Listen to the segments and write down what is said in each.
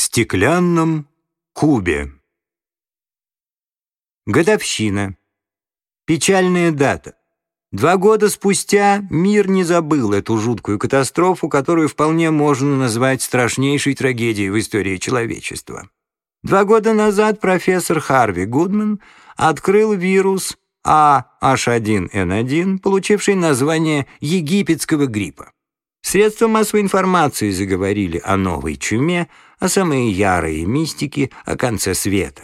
стеклянном кубе. Годовщина. Печальная дата. Два года спустя мир не забыл эту жуткую катастрофу, которую вполне можно назвать страшнейшей трагедией в истории человечества. Два года назад профессор Харви Гудман открыл вирус AH1N1, получивший название египетского гриппа. Средства массовой информации заговорили о новой чуме, а самые ярые мистики — о конце света.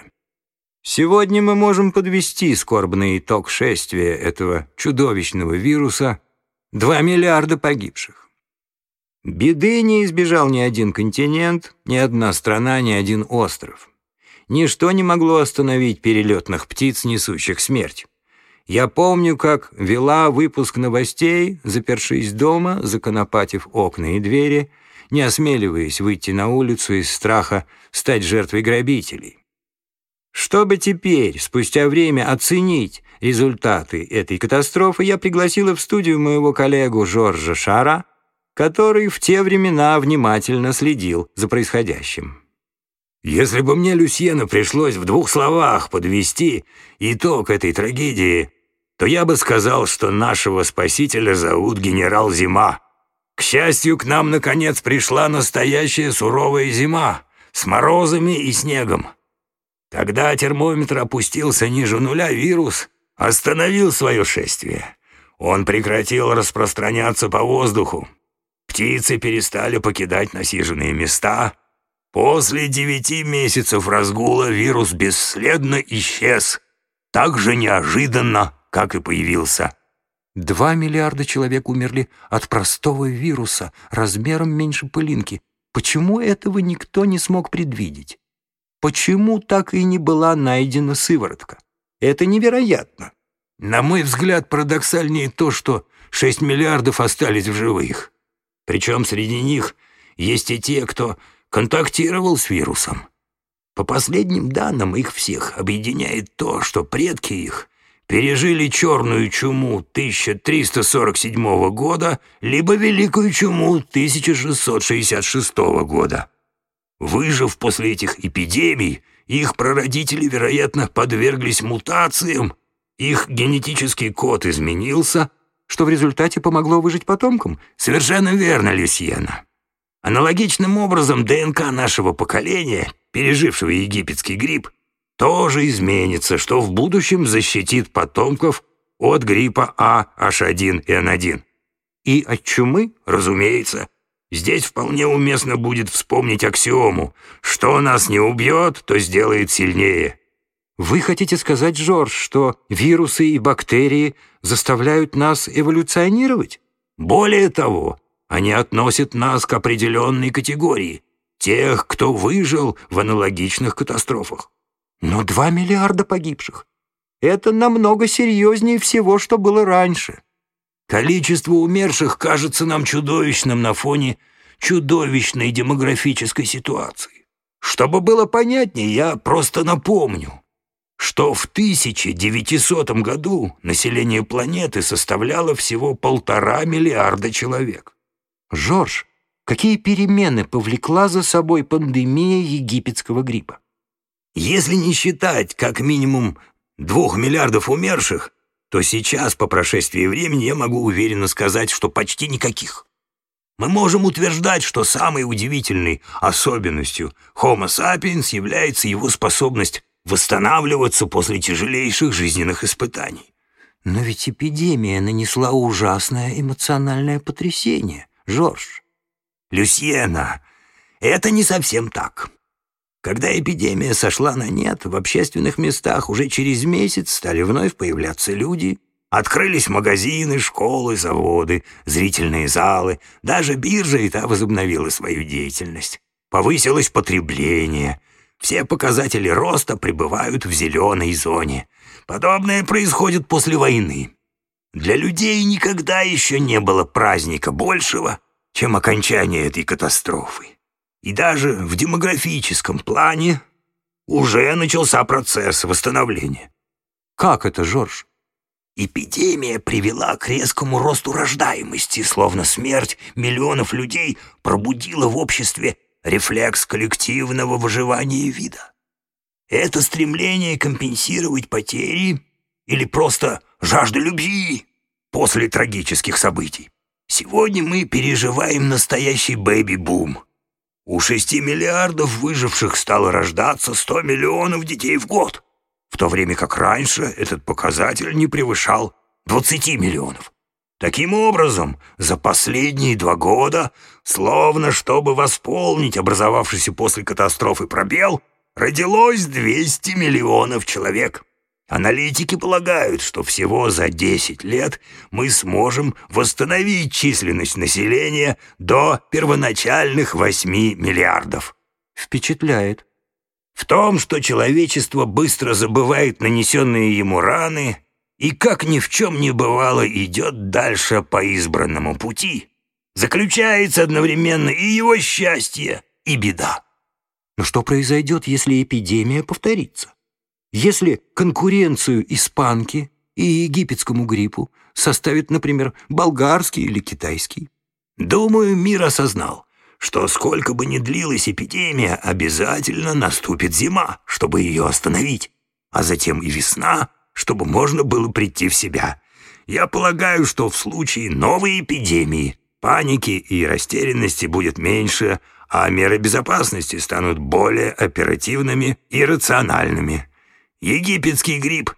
Сегодня мы можем подвести скорбный итог шествия этого чудовищного вируса — 2 миллиарда погибших. Беды не избежал ни один континент, ни одна страна, ни один остров. Ничто не могло остановить перелетных птиц, несущих смерть. Я помню, как вела выпуск новостей, запершись дома, законопатив окна и двери, не осмеливаясь выйти на улицу из страха стать жертвой грабителей. Чтобы теперь, спустя время, оценить результаты этой катастрофы, я пригласила в студию моего коллегу Жоржа Шара, который в те времена внимательно следил за происходящим. Если бы мне, Люсьена, пришлось в двух словах подвести итог этой трагедии, то я бы сказал, что нашего спасителя зовут генерал Зима. К счастью, к нам, наконец, пришла настоящая суровая зима с морозами и снегом. Когда термометр опустился ниже нуля, вирус остановил свое шествие. Он прекратил распространяться по воздуху. Птицы перестали покидать насиженные места. После девяти месяцев разгула вирус бесследно исчез. Так же неожиданно, как и появился. Два миллиарда человек умерли от простого вируса размером меньше пылинки. Почему этого никто не смог предвидеть? Почему так и не была найдена сыворотка? Это невероятно. На мой взгляд, парадоксальнее то, что 6 миллиардов остались в живых. Причем среди них есть и те, кто контактировал с вирусом. По последним данным, их всех объединяет то, что предки их пережили черную чуму 1347 года либо великую чуму 1666 года. Выжив после этих эпидемий, их прародители, вероятно, подверглись мутациям, их генетический код изменился, что в результате помогло выжить потомкам. Совершенно верно, Люсьена. Аналогичным образом ДНК нашего поколения, пережившего египетский грипп, тоже изменится, что в будущем защитит потомков от гриппа А, H1N1. И от чумы, разумеется. Здесь вполне уместно будет вспомнить аксиому «Что нас не убьет, то сделает сильнее». Вы хотите сказать, Жорж, что вирусы и бактерии заставляют нас эволюционировать? Более того, они относят нас к определенной категории, тех, кто выжил в аналогичных катастрофах. Но два миллиарда погибших — это намного серьезнее всего, что было раньше. Количество умерших кажется нам чудовищным на фоне чудовищной демографической ситуации. Чтобы было понятнее, я просто напомню, что в 1900 году население планеты составляло всего полтора миллиарда человек. Жорж, какие перемены повлекла за собой пандемия египетского гриппа? Если не считать как минимум двух миллиардов умерших, то сейчас, по прошествии времени, я могу уверенно сказать, что почти никаких. Мы можем утверждать, что самой удивительной особенностью Homo sapiens является его способность восстанавливаться после тяжелейших жизненных испытаний. Но ведь эпидемия нанесла ужасное эмоциональное потрясение, Жорж. Люсьена, это не совсем так. Когда эпидемия сошла на нет, в общественных местах уже через месяц стали вновь появляться люди. Открылись магазины, школы, заводы, зрительные залы. Даже биржа и та возобновила свою деятельность. Повысилось потребление. Все показатели роста пребывают в зеленой зоне. Подобное происходит после войны. Для людей никогда еще не было праздника большего, чем окончание этой катастрофы. И даже в демографическом плане уже начался процесс восстановления. Как это, Жорж? Эпидемия привела к резкому росту рождаемости, словно смерть миллионов людей пробудила в обществе рефлекс коллективного выживания вида. Это стремление компенсировать потери или просто жажда любви после трагических событий. Сегодня мы переживаем настоящий бэби-бум. У шести миллиардов выживших стало рождаться 100 миллионов детей в год, в то время как раньше этот показатель не превышал 20 миллионов. Таким образом, за последние два года, словно чтобы восполнить образовавшийся после катастрофы пробел, родилось 200 миллионов человек. Аналитики полагают, что всего за 10 лет мы сможем восстановить численность населения до первоначальных 8 миллиардов. Впечатляет. В том, что человечество быстро забывает нанесенные ему раны и, как ни в чем не бывало, идет дальше по избранному пути, заключается одновременно и его счастье, и беда. Но что произойдет, если эпидемия повторится? Если конкуренцию испанки и египетскому гриппу составит, например, болгарский или китайский? Думаю, мир осознал, что сколько бы ни длилась эпидемия, обязательно наступит зима, чтобы ее остановить, а затем и весна, чтобы можно было прийти в себя. Я полагаю, что в случае новой эпидемии паники и растерянности будет меньше, а меры безопасности станут более оперативными и рациональными. Египетский грипп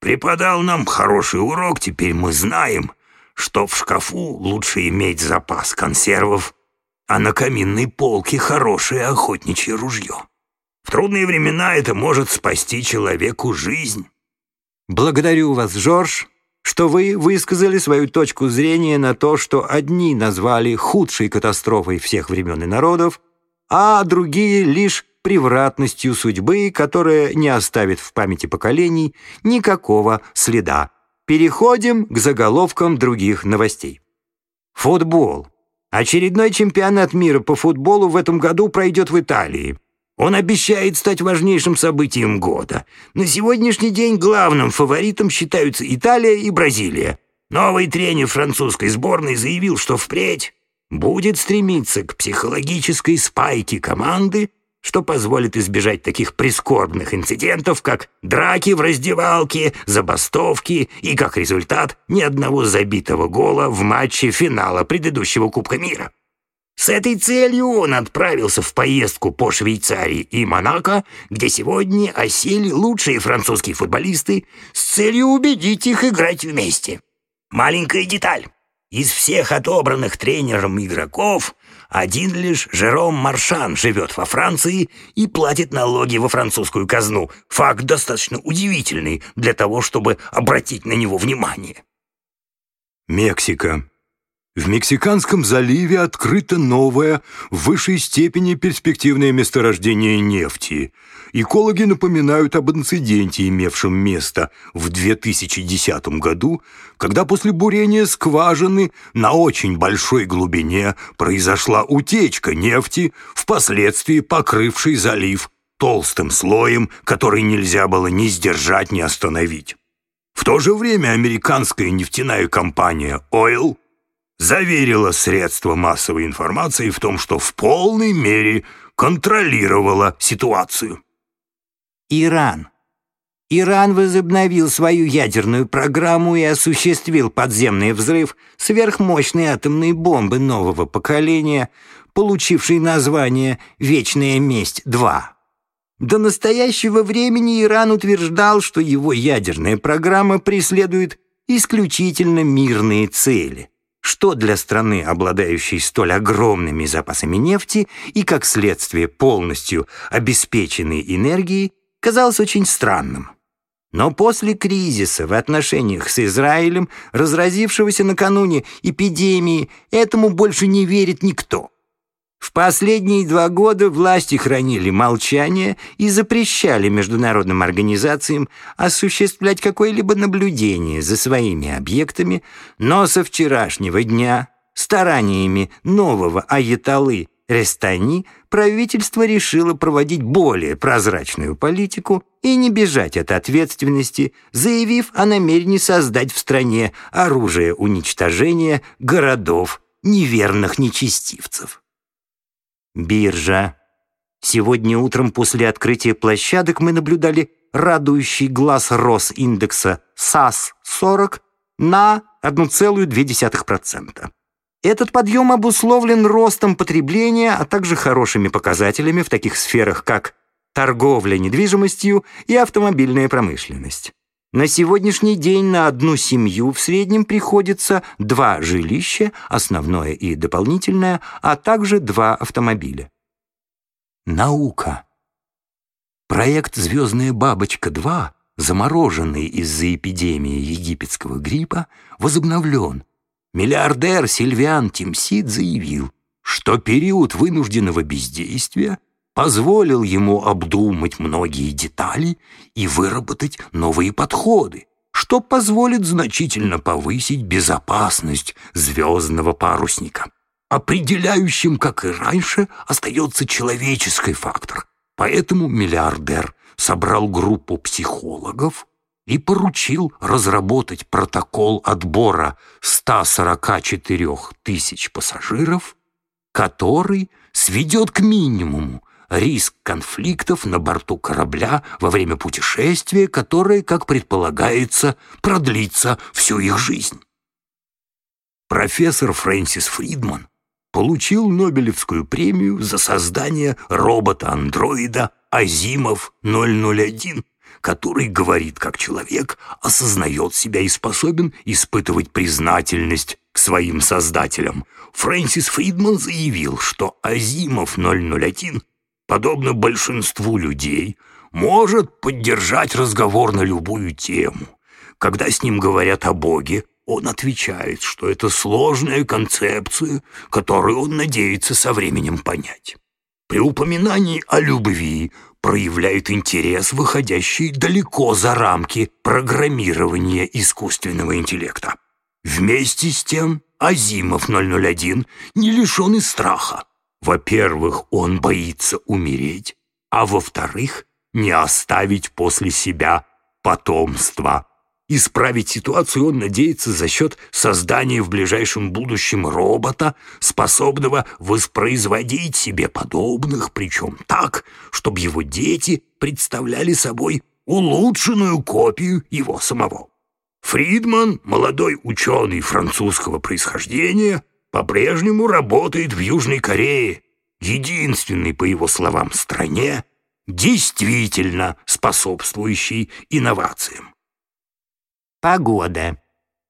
преподал нам хороший урок, теперь мы знаем, что в шкафу лучше иметь запас консервов а на каминной полке хорошее охотничье ружье. В трудные времена это может спасти человеку жизнь. Благодарю вас, Жорж, что вы высказали свою точку зрения на то, что одни назвали худшей катастрофой всех времен и народов, а другие лишь превратностью судьбы, которая не оставит в памяти поколений никакого следа. Переходим к заголовкам других новостей. Футбол. Очередной чемпионат мира по футболу в этом году пройдет в Италии. Он обещает стать важнейшим событием года. На сегодняшний день главным фаворитом считаются Италия и Бразилия. Новый тренер французской сборной заявил, что впредь будет стремиться к психологической спайке команды что позволит избежать таких прискорбных инцидентов, как драки в раздевалке, забастовки и, как результат, ни одного забитого гола в матче финала предыдущего Кубка мира. С этой целью он отправился в поездку по Швейцарии и Монако, где сегодня осели лучшие французские футболисты с целью убедить их играть вместе. Маленькая деталь. Из всех отобранных тренером игроков один лишь Жером Маршан живет во Франции и платит налоги во французскую казну. Факт достаточно удивительный для того, чтобы обратить на него внимание. Мексика. В Мексиканском заливе открыто новое, в высшей степени перспективное месторождение нефти. Экологи напоминают об инциденте, имевшем место в 2010 году, когда после бурения скважины на очень большой глубине произошла утечка нефти, впоследствии покрывшей залив толстым слоем, который нельзя было ни сдержать, ни остановить. В то же время американская нефтяная компания Oil заверила средства массовой информации в том, что в полной мере контролировала ситуацию. Иран. Иран возобновил свою ядерную программу и осуществил подземный взрыв сверхмощной атомной бомбы нового поколения, получившей название «Вечная месть-2». До настоящего времени Иран утверждал, что его ядерная программа преследует исключительно мирные цели что для страны, обладающей столь огромными запасами нефти и, как следствие, полностью обеспеченной энергией, казалось очень странным. Но после кризиса в отношениях с Израилем, разразившегося накануне эпидемии, этому больше не верит никто. В последние два года власти хранили молчание и запрещали международным организациям осуществлять какое-либо наблюдение за своими объектами, но со вчерашнего дня стараниями нового аяталы Рестани правительство решило проводить более прозрачную политику и не бежать от ответственности, заявив о намерении создать в стране оружие уничтожения городов неверных нечестивцев. Биржа. Сегодня утром после открытия площадок мы наблюдали радующий глаз рост индекса САС-40 на 1,2%. Этот подъем обусловлен ростом потребления, а также хорошими показателями в таких сферах, как торговля недвижимостью и автомобильная промышленность. На сегодняшний день на одну семью в среднем приходится два жилища, основное и дополнительное, а также два автомобиля. Наука. Проект «Звездная бабочка-2», замороженный из-за эпидемии египетского гриппа, возобновлен. Миллиардер Сильвиан Тимсид заявил, что период вынужденного бездействия позволил ему обдумать многие детали и выработать новые подходы, что позволит значительно повысить безопасность звездного парусника. Определяющим, как и раньше, остается человеческий фактор. Поэтому миллиардер собрал группу психологов и поручил разработать протокол отбора 144 тысяч пассажиров, который сведет к минимуму риск конфликтов на борту корабля во время путешествия, которое, как предполагается, продлится всю их жизнь. Профессор Фрэнсис Фридман получил Нобелевскую премию за создание робота-андроида Азимов 001, который говорит как человек, осознает себя и способен испытывать признательность к своим создателям. Фрэнсис Фридман заявил, что Азимов 001 подобно большинству людей, может поддержать разговор на любую тему. Когда с ним говорят о Боге, он отвечает, что это сложная концепция, которую он надеется со временем понять. При упоминании о любви проявляет интерес, выходящий далеко за рамки программирования искусственного интеллекта. Вместе с тем Азимов 001 не лишен и страха. Во-первых, он боится умереть, а во-вторых, не оставить после себя потомство. Исправить ситуацию он надеется за счет создания в ближайшем будущем робота, способного воспроизводить себе подобных, причем так, чтобы его дети представляли собой улучшенную копию его самого. Фридман, молодой ученый французского происхождения, по-прежнему работает в Южной Корее, единственной, по его словам, стране, действительно способствующей инновациям. Погода.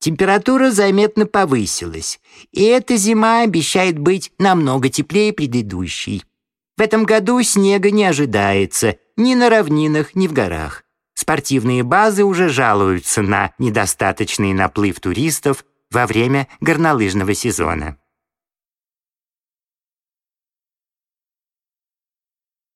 Температура заметно повысилась, и эта зима обещает быть намного теплее предыдущей. В этом году снега не ожидается ни на равнинах, ни в горах. Спортивные базы уже жалуются на недостаточный наплыв туристов во время горнолыжного сезона.